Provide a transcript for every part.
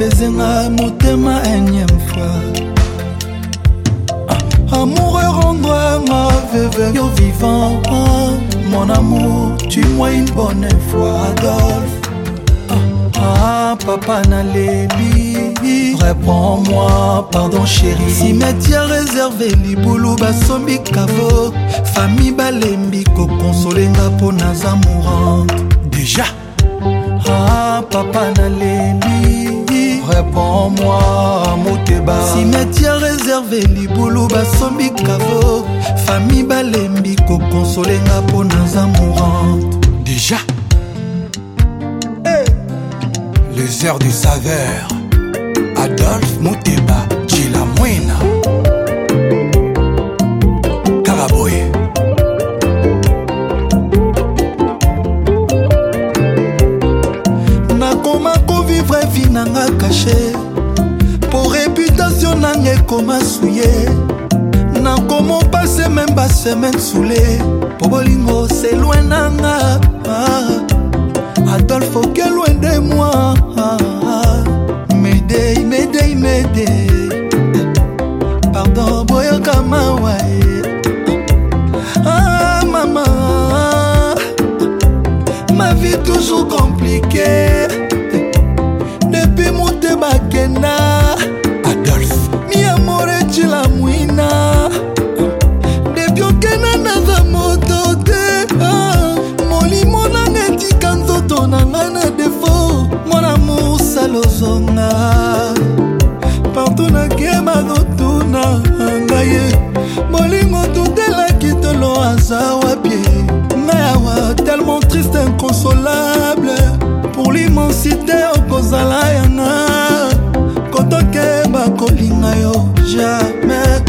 apezenga motema enième fois ah, amour erondwanga veve yo vivant mon amour tu moi une bonne fois adolphe Ah, ah papa nalebi réponds-moi pardon chéri cimetière réservé libulu basombi kavo fami balembi kokonsolenga mpo naza mourante déjà ah papa nalebi prends moi moteba simetiere réservé libulu basombi kavo fami balembi kokonsolenga mpo naza mourante déjà hey. Eh. les heures de saveur adolphe moteba lisusu ye nakomo pase meme basemaine sule po bolingo selwe nanga adolfo kelwe nakema kotuna ngaye molingo tutelaki tolo aza wapie ngayawa tellement triste inconsolable pour l'immensité okozala yanga kotokeba kolinga yo jamais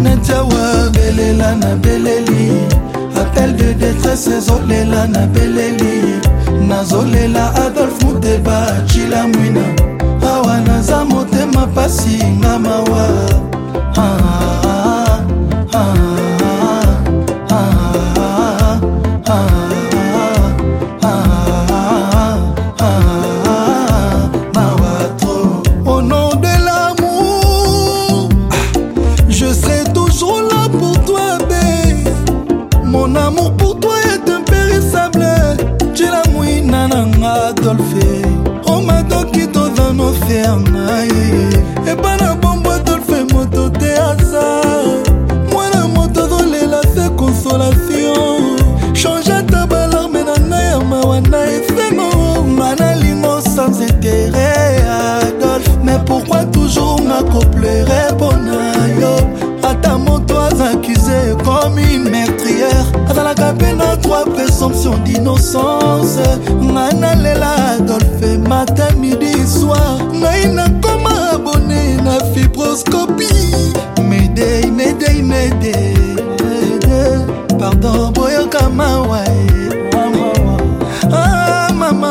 netiawa belela na beleli appel de détresse ezolela na beleli nazolela adolf muteba cila mwina awa naza motema pasi nga adolfe omatoki toza noseya ngai epa na bombo adolfe moto te aza mwana moto azolela se consolation change ata balarme na ngai ya mawa na esengo ngana lingo sans etere présomption d'innocence ngai nalela adolfe mata midi soir ngai nakoma abone na fibroscopie medei medei medei pardon boyoka mawa eh, ah, mama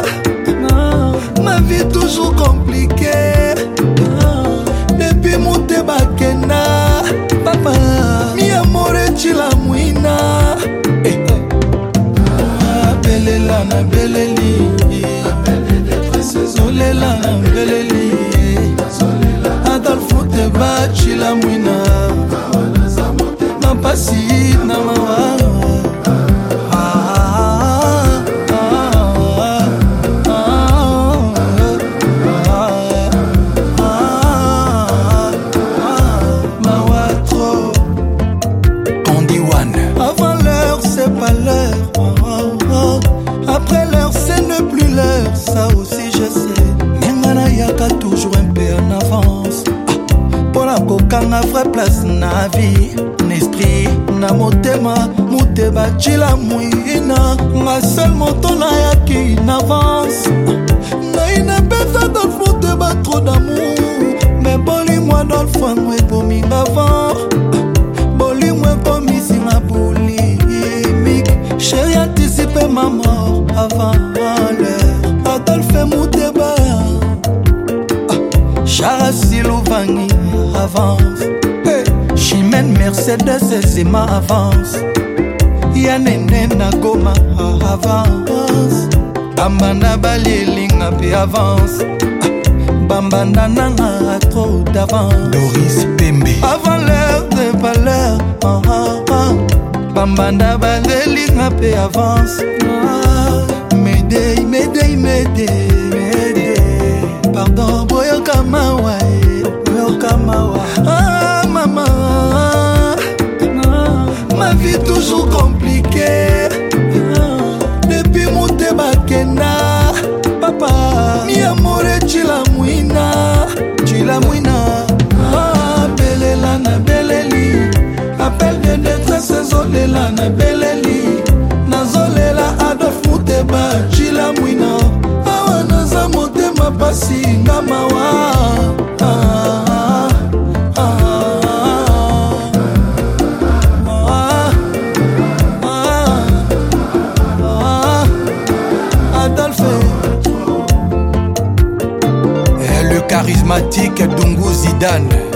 ah, ma vie toujours compliquée nakanga vrai place na vie na esprit na motema moteba cila moina nga sel moto nayaki na avance naina mpenza dolf moteba tro damour me bolimw adolf ango ebominga avant bolimw ekomisinga bolimik sheri anticipe ma mort avant l'heure adolfe moteba ah, charasiluvangi avance. Hey. Eh, Chimène, Mercedes, ma avance. Yanene na Goma ah, avance. Bamba na balielinga avance. Ah, bamba Nana a trop d'avance. Doris Pembe. Avant l'heure de valeur. Ah, ah, ah. Bamba avance. Medei, medei, medei. que charismatique Dungu Zidane